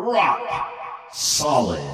rock solid.